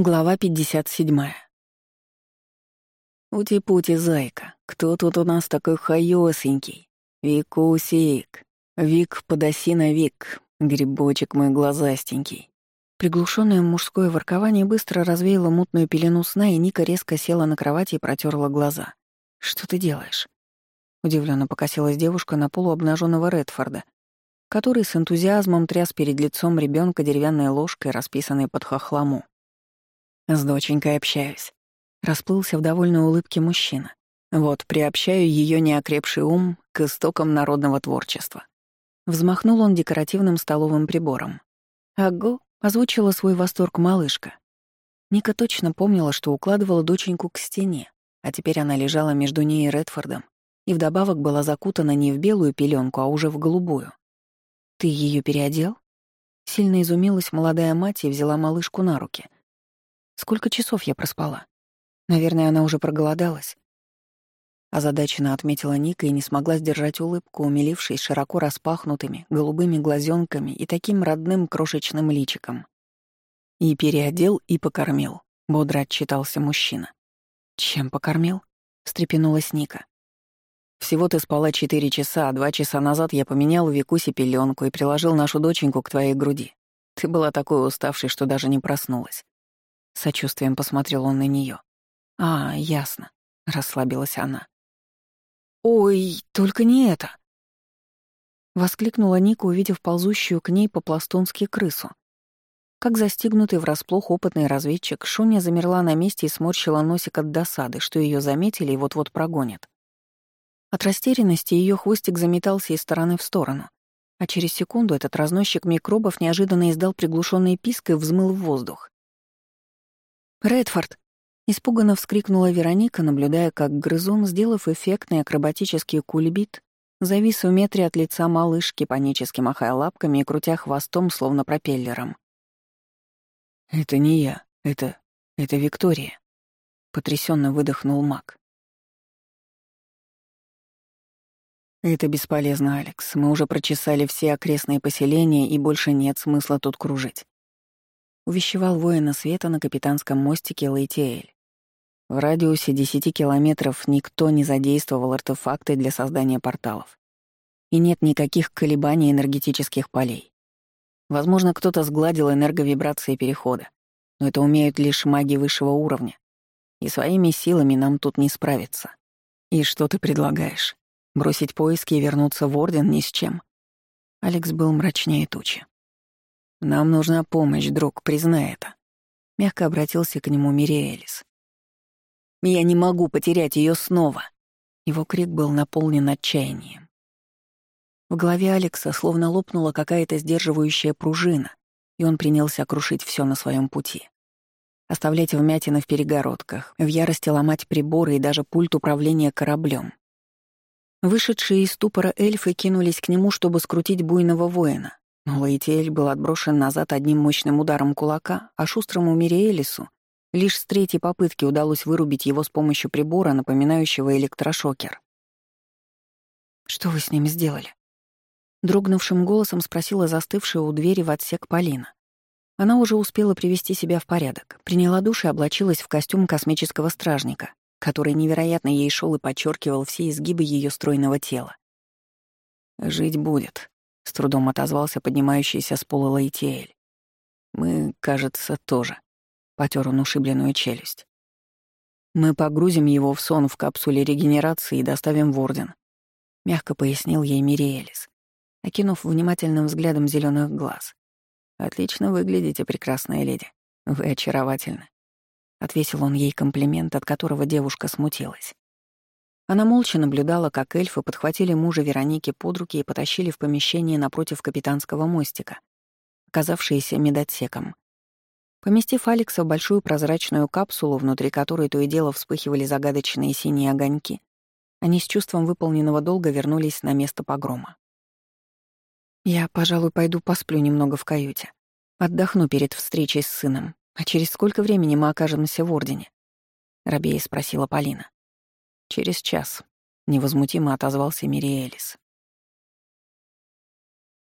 Глава 57. Ути-пути, зайка, кто тут у нас такой хаёсенький? Викусик, Вик, подаси на Вик, грибочек мой глазастенький. Приглушенное мужское воркование быстро развеяло мутную пелену сна, и Ника резко села на кровати и протерла глаза. «Что ты делаешь?» Удивленно покосилась девушка на полуобнаженного Редфорда, который с энтузиазмом тряс перед лицом ребенка деревянной ложкой, расписанной под хохлому. С доченькой общаюсь. Расплылся в довольной улыбке мужчина. Вот, приобщаю ее неокрепший ум к истокам народного творчества. Взмахнул он декоративным столовым прибором. «Аго!» — озвучила свой восторг малышка. Ника точно помнила, что укладывала доченьку к стене, а теперь она лежала между ней и Редфордом, и вдобавок была закутана не в белую пеленку, а уже в голубую. «Ты ее переодел?» Сильно изумилась молодая мать и взяла малышку на руки — Сколько часов я проспала? Наверное, она уже проголодалась. Озадаченно отметила Ника и не смогла сдержать улыбку, умилившись широко распахнутыми, голубыми глазенками и таким родным крошечным личиком. «И переодел, и покормил», — бодро отчитался мужчина. «Чем покормил?» — встрепенулась Ника. «Всего ты спала четыре часа, а два часа назад я поменял Викусе пеленку и приложил нашу доченьку к твоей груди. Ты была такой уставшей, что даже не проснулась. Сочувствием посмотрел он на нее. «А, ясно», — расслабилась она. «Ой, только не это!» Воскликнула Ника, увидев ползущую к ней по-пластунски крысу. Как застигнутый врасплох опытный разведчик, Шуня замерла на месте и сморщила носик от досады, что ее заметили и вот-вот прогонят. От растерянности ее хвостик заметался из стороны в сторону, а через секунду этот разносчик микробов неожиданно издал приглушенный писк и взмыл в воздух. «Редфорд!» — испуганно вскрикнула Вероника, наблюдая, как грызун, сделав эффектный акробатический кульбит, завис в метре от лица малышки, панически махая лапками и крутя хвостом, словно пропеллером. «Это не я, это... это Виктория», — потрясенно выдохнул маг. «Это бесполезно, Алекс. Мы уже прочесали все окрестные поселения, и больше нет смысла тут кружить увещевал воина света на капитанском мостике Лейтиэль. В радиусе 10 километров никто не задействовал артефакты для создания порталов. И нет никаких колебаний энергетических полей. Возможно, кто-то сгладил энерговибрации перехода, но это умеют лишь маги высшего уровня. И своими силами нам тут не справиться. И что ты предлагаешь? Бросить поиски и вернуться в Орден ни с чем? Алекс был мрачнее тучи. «Нам нужна помощь, друг, признай это», — мягко обратился к нему Мириэлис. «Я не могу потерять ее снова!» Его крик был наполнен отчаянием. В голове Алекса словно лопнула какая-то сдерживающая пружина, и он принялся крушить все на своем пути. Оставлять вмятины в перегородках, в ярости ломать приборы и даже пульт управления кораблем. Вышедшие из ступора эльфы кинулись к нему, чтобы скрутить буйного воина, но Лаэтиэль был отброшен назад одним мощным ударом кулака, а шустрому Мириэлису лишь с третьей попытки удалось вырубить его с помощью прибора, напоминающего электрошокер. «Что вы с ним сделали?» Дрогнувшим голосом спросила застывшая у двери в отсек Полина. Она уже успела привести себя в порядок, приняла душ и облачилась в костюм космического стражника, который невероятно ей шел и подчеркивал все изгибы ее стройного тела. «Жить будет», с трудом отозвался поднимающийся с пола Лейтиэль. Мы, кажется, тоже. Потер он ушибленную челюсть. Мы погрузим его в сон в капсуле регенерации и доставим в Орден. Мягко пояснил ей Мириэлис, окинув внимательным взглядом зеленых глаз. «Отлично выглядите, прекрасная леди. Вы очаровательны». Отвесил он ей комплимент, от которого девушка смутилась. Она молча наблюдала, как эльфы подхватили мужа Вероники под руки и потащили в помещение напротив капитанского мостика, оказавшееся медотсеком. Поместив Алекса в большую прозрачную капсулу, внутри которой то и дело вспыхивали загадочные синие огоньки, они с чувством выполненного долга вернулись на место погрома. «Я, пожалуй, пойду посплю немного в каюте. Отдохну перед встречей с сыном. А через сколько времени мы окажемся в Ордене?» — Рабея спросила Полина. «Через час», — невозмутимо отозвался Мириэлис.